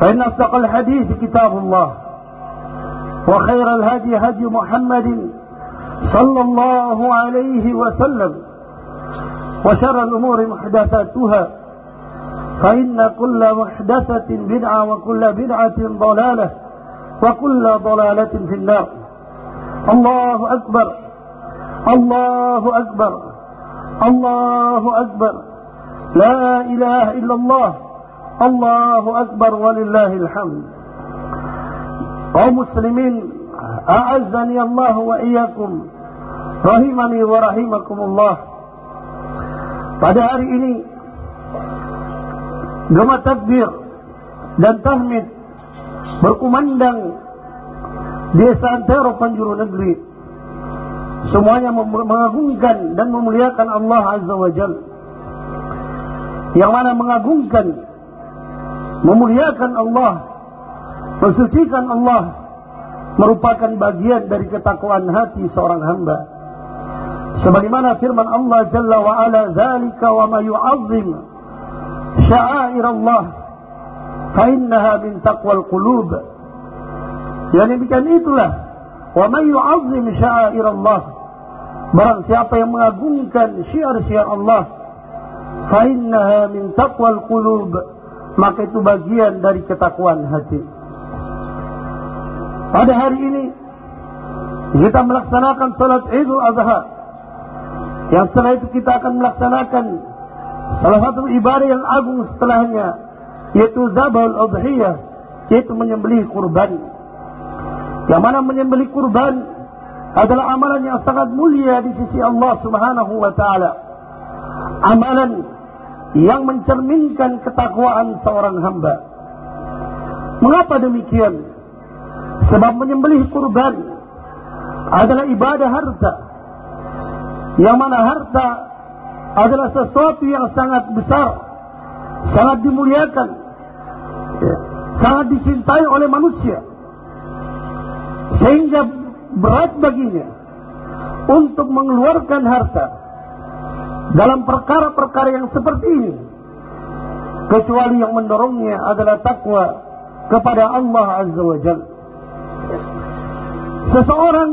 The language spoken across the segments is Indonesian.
فإن أصدق الحديث كتاب الله وخير الهدي هدي محمد صلى الله عليه وسلم وشر الأمور محدثاتها فإن كل محدثة بدعة وكل بدعة ضلالة وكل ضلالة في النار. الله أكبر الله أكبر الله أكبر. لا إله إلا الله. Allahu Akbar walillahil hamd. Kaum muslimin, a'azzani Allah wa iyyakum. Rahimani wa rahimakumullah. Pada hari ini gema takbir dan tahmid berkumandang di seantero penjuru negeri. Semuanya mengagungkan dan memuliakan Allah Azza wa Jal. Yang mana mengagungkan memuliakan Allah. Mensucikan Allah. Merupakan bagian dari ketakwaan hati seorang hamba. Sebagaimana firman Allah Jalla wa Ala zalika wa ma yu'azzim sya'air Allah fa innaha min taqwal qulub. Yang demikian itulah wa man yu'azzim sya'air Allah barang siapa yang mengagungkan syiar-syiar Allah fa innaha min taqwal qulub maka itu bagian dari ketakwaan hati. Pada hari ini kita melaksanakan salat Idul Adha yang setelah itu kita akan melaksanakan salah satu ibadah yang agung setelahnya yaitu zabal udhiyah yaitu menyembelih kurban. Yang mana menyembelih kurban adalah amalan yang sangat mulia di sisi Allah Subhanahu wa taala. Amalan yang mencerminkan ketakwaan seorang hamba. Mengapa demikian? Sebab menyembelih kurban adalah ibadah harta. Yang mana harta adalah sesuatu yang sangat besar sangat dimuliakan ya, sangat dicintai oleh manusia. Sehingga berat baginya untuk mengeluarkan harta dalam perkara-perkara yang seperti ini kecuali yang mendorongnya adalah takwa kepada Allah Azza wa Jalla seseorang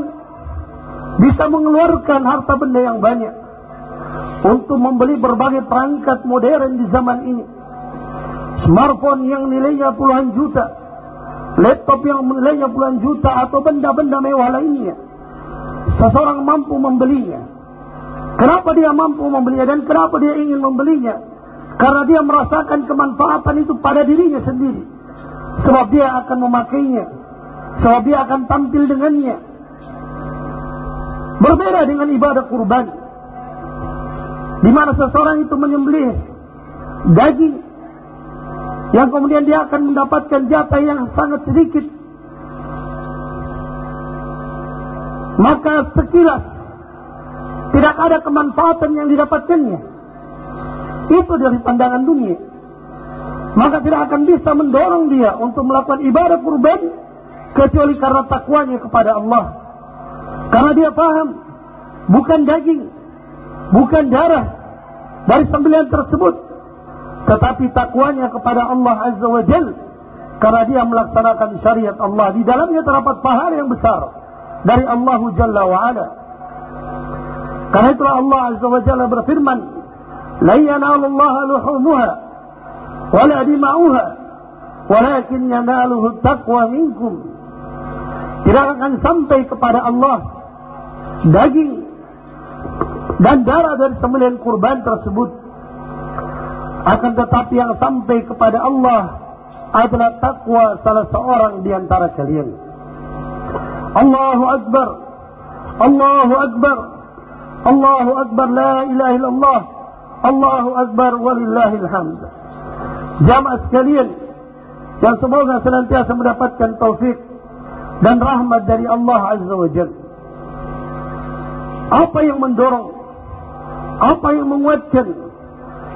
bisa mengeluarkan harta benda yang banyak untuk membeli berbagai perangkat modern di zaman ini. Smartphone yang nilainya puluhan juta, laptop yang nilainya puluhan juta atau benda-benda mewah lainnya. Seseorang mampu membelinya. Kenapa dia mampu membelinya dan kenapa dia ingin membelinya? Karena dia merasakan kemanfaatan itu pada dirinya sendiri. Sebab dia akan memakainya Sebab dia akan tampil dengannya. Berbeda dengan ibadah kurban. Di mana seseorang itu menyembelih daging yang kemudian dia akan mendapatkan jatah yang sangat sedikit. Maka sekilas tidak ada kemanfaatan yang didapatkannya. Itu dari pandangan dunia. maka tidak akan bisa mendorong dia untuk melakukan ibadah kurban kecuali karena takwanya kepada Allah. Karena dia paham bukan daging, bukan darah dari sembelihan tersebut, tetapi takwanya kepada Allah Azza wa Jal karena dia melaksanakan syariat Allah di dalamnya terdapat pahala yang besar dari Allah Jalla wa Ala. Karena itulah Allah Azza wa Jalla berfirman, "La yanalallaha luhumuha wala dima'uha, walakin yanaluhu taqwa minkum." Tidak akan sampai kepada Allah daging dan darah dari sembelihan kurban tersebut. Akan tetapi yang sampai kepada Allah adalah takwa salah seorang di antara kalian. Allahu Akbar. Allahu Akbar. Allahu Akbar la ilaha illallah. Allahu Akbar walillahil hamd. Jamaah sekalian yang semoga senantiasa mendapatkan taufik dan rahmat dari Allah Azza wa Jalla. Apa yang mendorong, apa yang menguatkan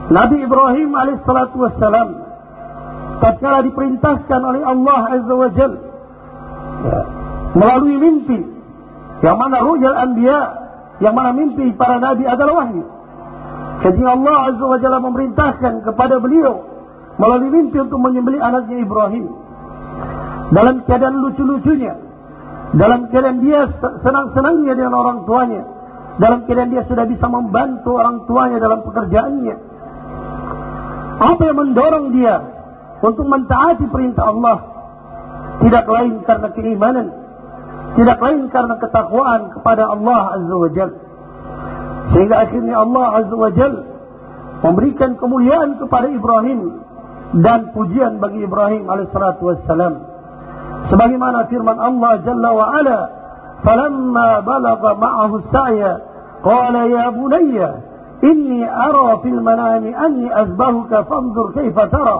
Nabi Ibrahim alaihissalatu wassalam tatkala diperintahkan oleh Allah Azza wa ya, melalui mimpi yang mana rujal anbiya yang mana mimpi para nabi adalah wahyu. Jadi Allah Azza wa Jalla memerintahkan kepada beliau melalui mimpi untuk menyembelih anaknya Ibrahim dalam keadaan lucu-lucunya, dalam keadaan dia senang-senangnya dengan orang tuanya, dalam keadaan dia sudah bisa membantu orang tuanya dalam pekerjaannya. Apa yang mendorong dia untuk mentaati perintah Allah? Tidak lain karena keimanan, tidak lain karena ketakwaan kepada Allah Azza wa Jal. Sehingga akhirnya Allah Azza wa Jal memberikan kemuliaan kepada Ibrahim dan pujian bagi Ibrahim alaihissalatu wassalam. sebagaimana firman Allah Jalla wa Ala falamma balagha ma'ahu sa'ya qala ya bunayya inni ara fil manami anni azbahuka fanzur kayfa tara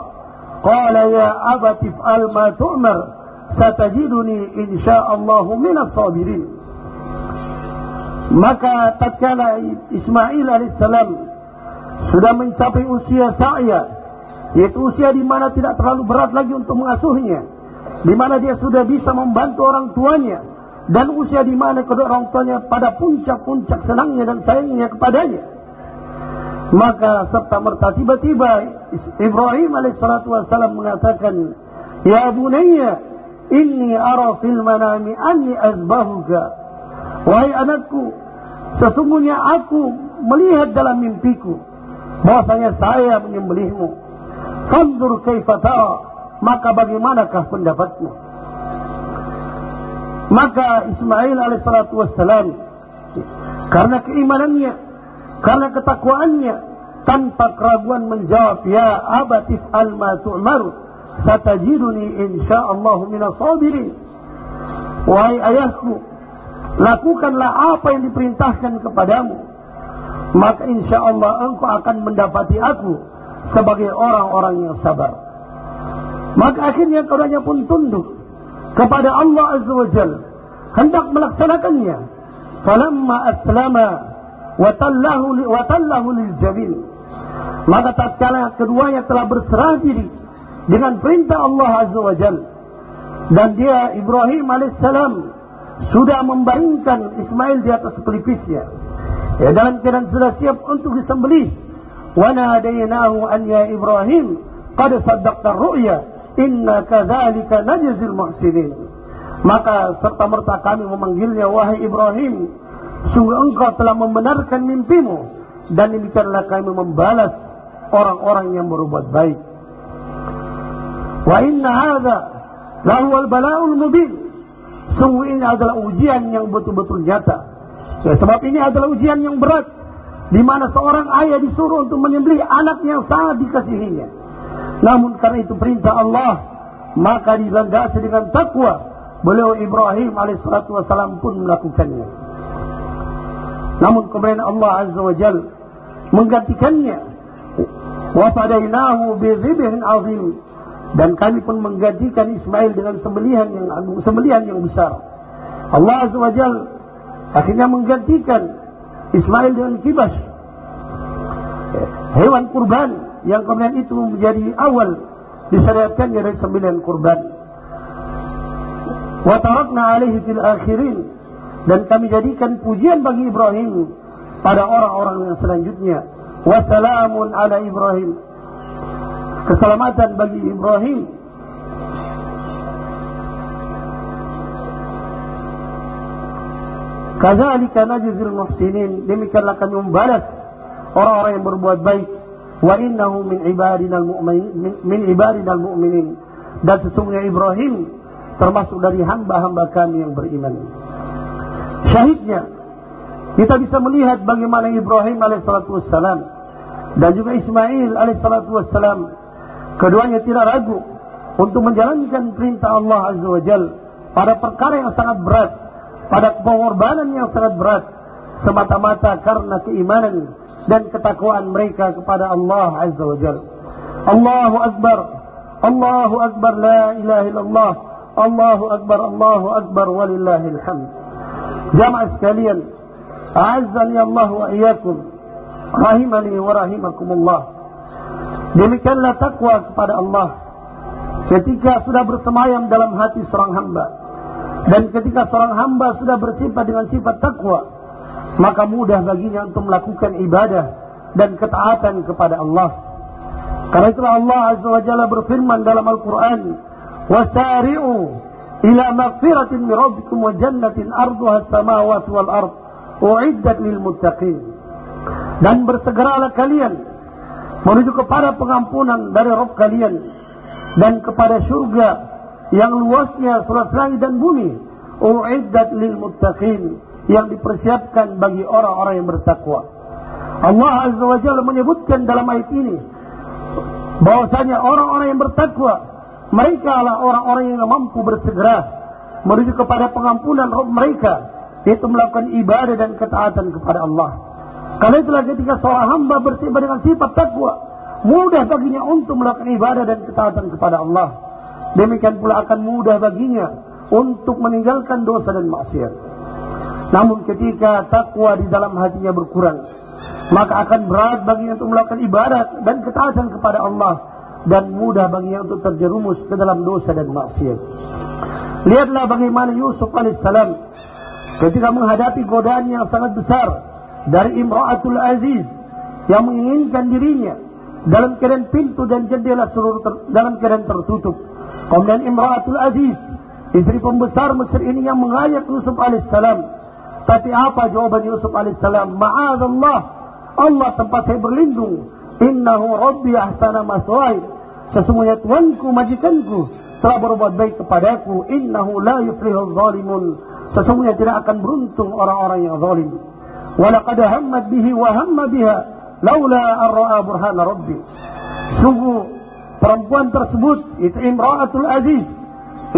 qala ya abati fa'al ma tu'mar satajiduni insyaallah min as-sabirin maka tatkala Ismail alaihissalam sudah mencapai usia sa'ya yaitu usia di mana tidak terlalu berat lagi untuk mengasuhnya di mana dia sudah bisa membantu orang tuanya dan usia di mana kedua orang tuanya pada puncak-puncak senangnya dan sayangnya kepadanya. Maka serta merta tiba-tiba Ibrahim alaihissalatu wassalam mengatakan, Ya bunayya, inni ara fil manami anni azbahuka. Wahai anakku, sesungguhnya aku melihat dalam mimpiku bahwasanya saya menyembelihmu. Fanzur kaifa tara maka bagaimanakah pendapatmu? Maka Ismail alaihissalatu wassalam karena keimanannya, karena ketakwaannya, tanpa keraguan menjawab, Ya abatif al ma tu'maru, satajiduni insyaallah minas sabirin. Wahai ayahku, lakukanlah apa yang diperintahkan kepadamu, maka insyaallah engkau akan mendapati aku sebagai orang-orang yang sabar. Maka akhirnya keduanya pun tunduk kepada Allah Azza wa Jal. Hendak melaksanakannya. Falamma aslama wa tallahu lil jabin. Maka tatkala keduanya telah berserah diri dengan perintah Allah Azza wa Jal. Dan dia Ibrahim alaihissalam sudah membaringkan Ismail di atas pelipisnya. Ya, dalam keadaan sudah siap untuk disembelih. Wa nadainahu an ya Ibrahim qad saddaqta ru'ya Inna kadzalika najzil. Maka serta merta kami memanggilnya wahai Ibrahim, sungguh engkau telah membenarkan mimpimu dan demikianlah kami membalas orang-orang yang berbuat baik. Inna hadza lahu al-bala'ul mubin. Sungguh ini adalah ujian yang betul-betul nyata. Ya, sebab ini adalah ujian yang berat di mana seorang ayah disuruh untuk menyembelih anak yang sangat dikasihinya. Namun karena itu perintah Allah, maka dilandasi dengan takwa. Beliau Ibrahim alaihissalatu wassalam pun melakukannya. Namun kemudian Allah azza wa jal menggantikannya. Wa fadainahu bi azim. Dan kami pun menggantikan Ismail dengan sembelihan yang agung, sembelihan yang besar. Allah azza wa akhirnya menggantikan Ismail dengan kibas. Hewan kurban yang kemudian itu menjadi awal disyariatkannya dari sembilan kurban. Wa alaihi fil akhirin dan kami jadikan pujian bagi Ibrahim pada orang-orang yang selanjutnya. Wassalamun ala Ibrahim. Keselamatan bagi Ibrahim. Kadzalika najzil muhsinin. Demikianlah kami membalas orang-orang yang berbuat baik. Wa innahu min ibadina al-mu'minin min ibadina al-mu'minin. Dan sesungguhnya Ibrahim termasuk dari hamba-hamba kami yang beriman. Syahidnya kita bisa melihat bagaimana Ibrahim alaihissalatu wassalam dan juga Ismail alaihissalatu wassalam keduanya tidak ragu untuk menjalankan perintah Allah azza wajal pada perkara yang sangat berat, pada pengorbanan yang sangat berat semata-mata karena keimanan dan ketakwaan mereka kepada Allah azza wajal. Allahu akbar. Allahu akbar la ilaha illallah. Allahu akbar. Allahu akbar walillahil hamd. Jamaah sekalian, A'azzani Allah wa iyyakum. Rahimani wa rahimakumullah. Demikianlah takwa kepada Allah ketika sudah bersemayam dalam hati seorang hamba dan ketika seorang hamba sudah bersifat dengan sifat takwa maka mudah baginya untuk melakukan ibadah dan ketaatan kepada Allah. Karena itulah Allah Azza wa Jalla berfirman dalam Al-Quran, "Wasari'u ila maghfiratin min rabbikum wa jannatin arduha as-samawati wal ard." uiddat lil muttaqin dan bersegeralah kalian menuju kepada pengampunan dari Rabb kalian dan kepada surga yang luasnya seluas langit dan bumi uiddat lil muttaqin yang dipersiapkan bagi orang-orang yang bertakwa Allah Azza wa Jalla menyebutkan dalam ayat ini bahwasanya orang-orang yang bertakwa mereka adalah orang-orang yang mampu bersegera menuju kepada pengampunan Rabb mereka yaitu melakukan ibadah dan ketaatan kepada Allah. Karena itulah ketika seorang hamba bersifat dengan sifat takwa, mudah baginya untuk melakukan ibadah dan ketaatan kepada Allah. Demikian pula akan mudah baginya untuk meninggalkan dosa dan maksiat. Namun ketika takwa di dalam hatinya berkurang, maka akan berat baginya untuk melakukan ibadah dan ketaatan kepada Allah dan mudah baginya untuk terjerumus ke dalam dosa dan maksiat. Lihatlah bagaimana Yusuf alaihissalam ketika menghadapi godaan yang sangat besar dari Imra'atul Aziz yang menginginkan dirinya dalam keadaan pintu dan jendela seluruh ter, dalam keadaan tertutup. Kemudian Imra'atul Aziz, istri pembesar Mesir ini yang mengajak Yusuf alaihissalam. Tapi apa jawaban Yusuf alaihissalam? Ma'adallah, Allah tempat saya berlindung. Innahu Rabbi ahsana maswai. Sesungguhnya Tuanku, majikanku telah berbuat baik kepadaku. Innahu la yuflihul zalimun. Sesungguhnya tidak akan beruntung orang-orang yang zalim. Walaqad hammat bihi wa hamma biha laula an ra'a burhana rabbi. Sungguh perempuan tersebut itu Imra'atul Aziz,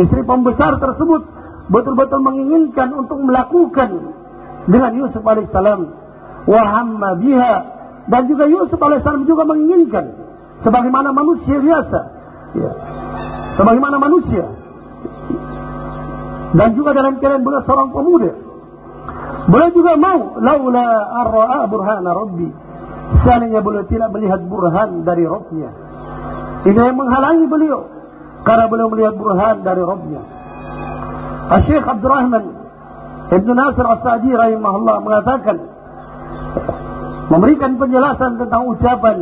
istri pembesar tersebut betul-betul menginginkan untuk melakukan dengan Yusuf alaihissalam wa biha dan juga Yusuf alaihissalam juga menginginkan sebagaimana manusia biasa ya. sebagaimana manusia dan juga dalam keadaan beliau seorang pemuda. Beliau juga mau laula arra'a burhana rabbi. Seandainya beliau tidak melihat burhan dari Rabbnya. Ini yang menghalangi beliau karena beliau melihat burhan dari Rabbnya. Syekh Abdurrahman Ibn Nasir As-Sa'di rahimahullah mengatakan memberikan penjelasan tentang ucapan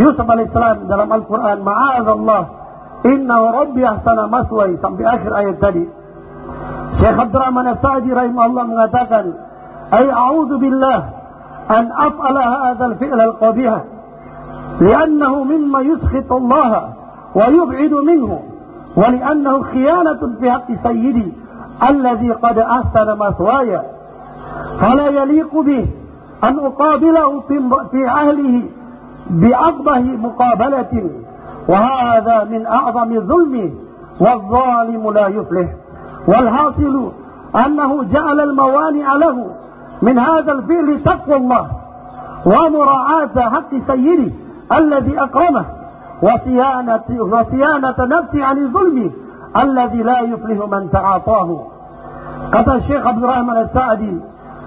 Yusuf alaihissalam dalam Al-Quran Ma'azallah Inna Rabbi ahsana maswai sampai akhir ayat tadi. Syekh Abdurrahman As-Sa'di rahimahullah mengatakan, "Ai a'udzu billah an af'ala hadha al-fi'l al-qabih لأنه مما يسخط الله ويبعد منه ولأنه خيانة في حق سيدي الذي قد أحسن مثواي. فلا يليق به أن أقابله في أهله بأقبه مقابلة وهذا من أعظم الظلم والظالم لا يفلح. والحاصل أنه جعل الموانع له من هذا الفعل تقوى الله ومراعاة حق سيده الذي أكرمه وصيانة, وصيانة نفسه عن الظلم الذي لا يفلح من تعاطاه kata Syekh Abdul Rahman As-Sa'di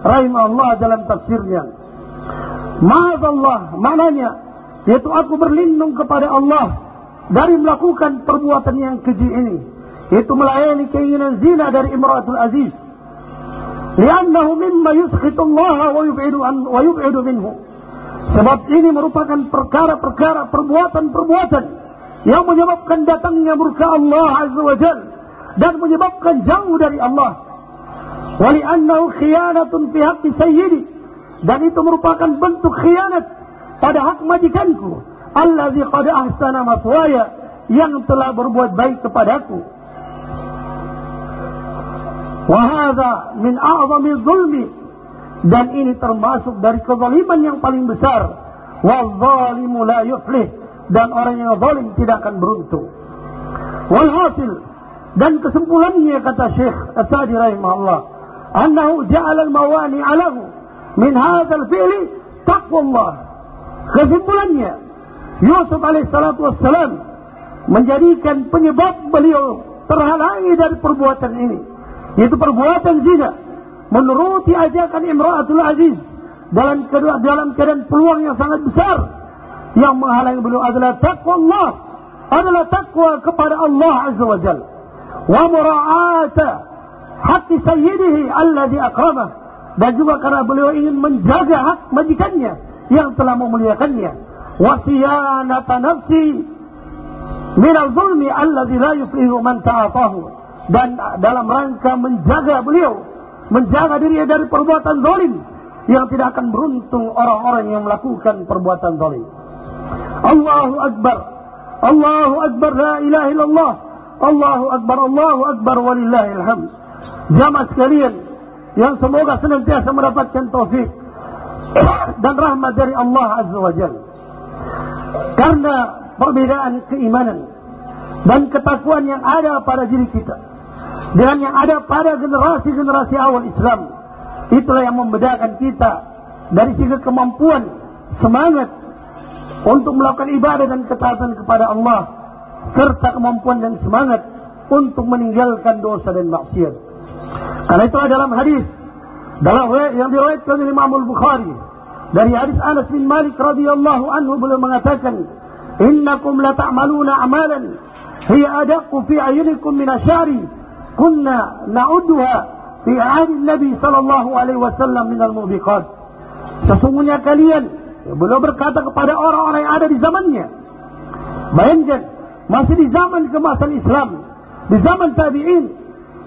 rahimahullah dalam tafsirnya Ma'azallah maknanya yaitu aku berlindung kepada Allah dari melakukan perbuatan yang keji ini. Itu melayani keinginan zina dari Imratul Aziz. Liannahu mimma yuskhitu Allah wa yub'idu, an, wa yub'idu minhu. Sebab ini merupakan perkara-perkara perbuatan-perbuatan yang menyebabkan datangnya murka Allah Azza wa Jal dan menyebabkan jauh dari Allah. Waliannahu khianatun fi haqqi sayyidi dan itu merupakan bentuk khianat pada hak majikanku allazi qad ahsana maswaya yang telah berbuat baik kepadaku wa hadza min a'zami zulmi dan ini termasuk dari kezaliman yang paling besar. wa zalimu la yuflih dan orang yang zalim tidak akan beruntung. wal hasil dan kesimpulannya kata Syekh As-Sadi rahimahullah annahu ja'ala al-mawani alahu min hadzal fi'li taqwallah. Kesimpulannya Yusuf alaihissalatu wassalam menjadikan penyebab beliau terhalangi dari perbuatan ini yaitu perbuatan zina. Menuruti ajakan Imratul Aziz. Dalam kedua dalam keadaan peluang yang sangat besar. Yang menghalangi beliau adalah takwa Allah adalah takwa kepada Allah Azza wa Jalla wa mura'ata haqqi sayyidihi alladhi akramah dan juga karena beliau ingin menjaga hak majikannya yang telah memuliakannya. Wasiyanata nafsi min al-zulmi alladhi la yuflihu man ta'atahu dan dalam rangka menjaga beliau menjaga diri dari perbuatan zalim yang tidak akan beruntung orang-orang yang melakukan perbuatan zalim. Allahu akbar. Allahu akbar. La ilaha illallah. Allahu akbar. Allahu akbar. Walillahil hamd. Jamaah sekalian yang semoga senantiasa mendapatkan taufik dan rahmat dari Allah Azza wa Jalla. Karena perbedaan keimanan dan ketakwaan yang ada pada diri kita dengan yang ada pada generasi-generasi awal Islam itulah yang membedakan kita dari sisi kemampuan semangat untuk melakukan ibadah dan ketaatan kepada Allah serta kemampuan dan semangat untuk meninggalkan dosa dan maksiat. Karena itu dalam hadis dalam yang diriwayatkan oleh Imam Al-Bukhari dari hadis Anas bin Malik radhiyallahu anhu beliau mengatakan innakum la ta'maluna amalan hiya adaqqu fi ayunikum min asyari kunna na'udduha fi ahli Nabi sallallahu alaihi wasallam min al-mubiqat sesungguhnya kalian beliau berkata kepada orang-orang yang ada di zamannya bayangkan masih di zaman kemasan Islam di zaman tabi'in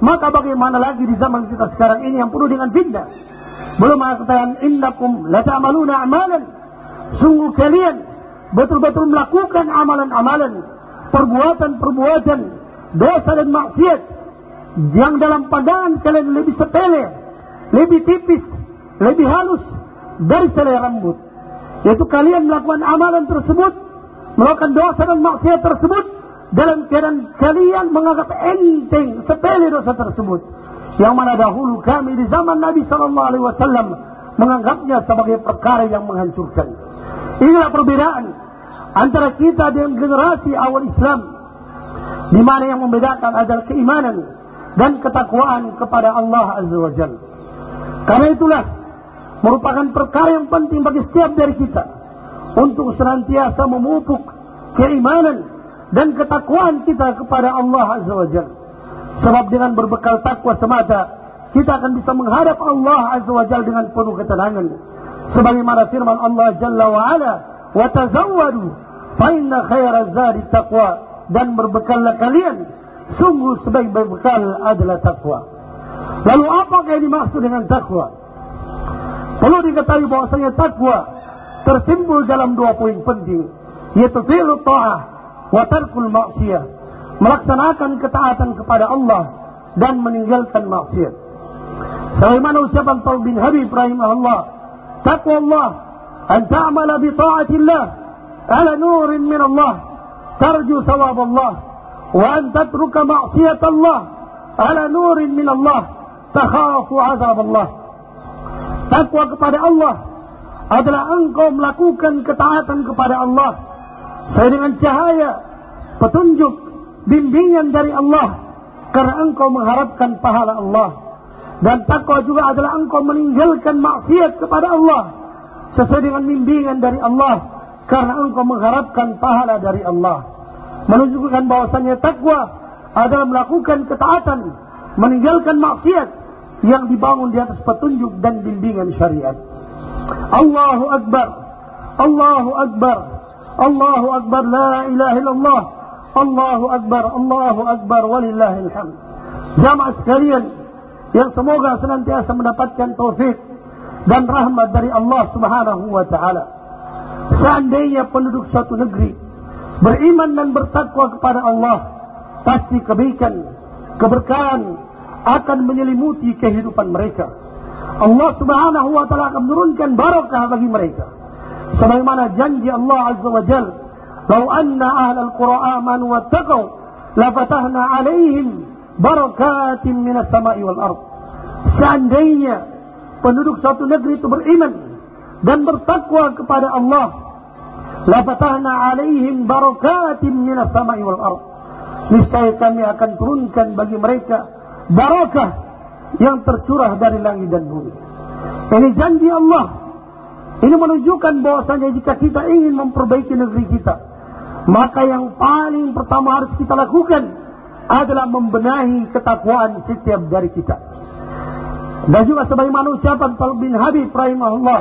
maka bagaimana lagi di zaman kita sekarang ini yang penuh dengan fitnah? Belum mengatakan innakum la ta'maluna amalan. Sungguh kalian betul-betul melakukan amalan-amalan, perbuatan-perbuatan, dosa dan maksiat yang dalam pandangan kalian lebih sepele, lebih tipis, lebih halus dari selai rambut. Yaitu kalian melakukan amalan tersebut, melakukan dosa dan maksiat tersebut dalam keadaan kalian menganggap enteng sepele dosa tersebut yang mana dahulu kami di zaman Nabi Sallallahu Alaihi Wasallam menganggapnya sebagai perkara yang menghancurkan. Inilah perbedaan antara kita dengan generasi awal Islam, di mana yang membedakan adalah keimanan dan ketakwaan kepada Allah Azza wa Jalla. Karena itulah merupakan perkara yang penting bagi setiap dari kita untuk senantiasa memupuk keimanan dan ketakwaan kita kepada Allah Azza wa Jalla. Sebab dengan berbekal takwa semata, kita akan bisa menghadap Allah Azza wa Jalla dengan penuh ketenangan. Sebagaimana firman Allah Jalla wa Ala, "Wa tazawwadu fa inna khaira zadi taqwa." Dan berbekallah kalian, sungguh sebaik berbekal adalah takwa. Lalu apa yang dimaksud dengan takwa? Perlu diketahui bahwasanya takwa tersimbol dalam dua poin penting, yaitu fi'lu ta'ah wa tarkul maksiyah melaksanakan ketaatan kepada Allah dan meninggalkan maksiat sebagaimana ucapan Taul bin Habib rahimahullah taqwa Allah an ta'mala bi ta'atillah ala nurin min Allah tarju thawab Allah an tatruka maksiyat Allah ala nurin min Allah takhafu azab Allah takwa kepada Allah adalah engkau melakukan ketaatan kepada Allah saya dengan cahaya, petunjuk, bimbingan dari Allah. Karena engkau mengharapkan pahala Allah. Dan takwa juga adalah engkau meninggalkan maksiat kepada Allah. Sesuai dengan bimbingan dari Allah. Karena engkau mengharapkan pahala dari Allah. Menunjukkan bahwasanya takwa adalah melakukan ketaatan, meninggalkan maksiat yang dibangun di atas petunjuk dan bimbingan syariat. Allahu Akbar, Allahu Akbar, Allahu Akbar, la ilaha illallah, Allahu Akbar, Allahu Akbar, walillahil hamd. Jamaah sekalian, yang semoga senantiasa mendapatkan taufik dan rahmat dari Allah Subhanahu wa taala. Seandainya penduduk suatu negeri beriman dan bertakwa kepada Allah, pasti kebaikan, keberkahan akan menyelimuti kehidupan mereka. Allah Subhanahu wa taala akan menurunkan barakah bagi mereka. Sebagaimana janji Allah Azza wa Jal, "Lau anna ahlal qura amanu wattaqau, lafatahna 'alaihim barakatin minas sama'i wal ard." Seandainya penduduk suatu negeri itu beriman dan bertakwa kepada Allah, lafatahna 'alaihim barakatin minas sama'i wal ard. Niscaya kami akan turunkan bagi mereka barakah yang tercurah dari langit dan bumi. Ini janji Allah. Ini menunjukkan bahwasanya jika kita ingin memperbaiki negeri kita, maka yang paling pertama harus kita lakukan adalah membenahi ketakwaan setiap dari kita. Dan juga sebagaimana ucapan Talib bin Habib rahimahullah,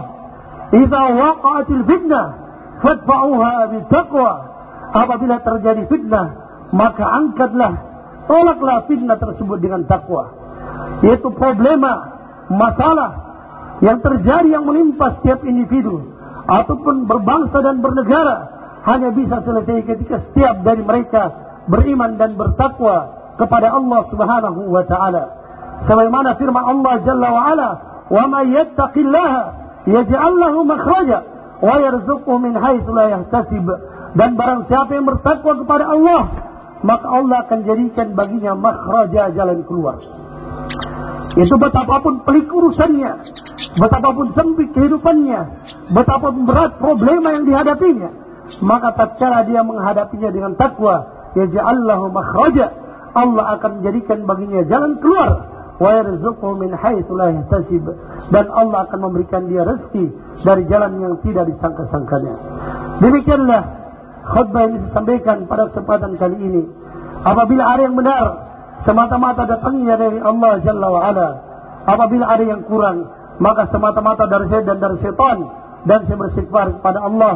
"Idza waqa'atil fitnah fadfa'uha bitaqwa." Apabila terjadi fitnah, maka angkatlah, tolaklah fitnah tersebut dengan takwa. Yaitu problema, masalah yang terjadi yang menimpa setiap individu ataupun berbangsa dan bernegara hanya bisa selesai ketika setiap dari mereka beriman dan bertakwa kepada Allah Subhanahu wa taala. Sebagaimana firman Allah Jalla wa Ala, "Wa may yattaqillaha yaj'al lahu makhraja wa yarzuqhu min haitsu la yahtasib." Dan barang siapa yang bertakwa kepada Allah, maka Allah akan jadikan baginya makhraja jalan keluar. Itu betapapun pelik urusannya, betapapun sempit kehidupannya, betapapun berat problema yang dihadapinya, maka tatkala dia menghadapinya dengan takwa, yaj'allahu makhraja, Allah akan menjadikan baginya jalan keluar, wa yarzuqhu min haitsu la yahtasib, dan Allah akan memberikan dia rezeki dari jalan yang tidak disangka-sangkanya. Demikianlah khutbah yang disampaikan pada kesempatan kali ini. Apabila ada yang benar, semata-mata datangnya dari Allah Jalla wa Ala. Apabila ada yang kurang, maka semata-mata dari saya dan dari setan dan saya beristighfar kepada Allah.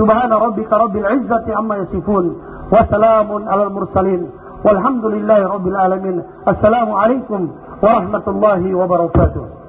Subhana rabbika rabbil izzati amma yasifun wa salamun alal mursalin walhamdulillahi rabbil alamin. ورحمة الله وبركاته.